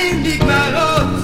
Benedict my love.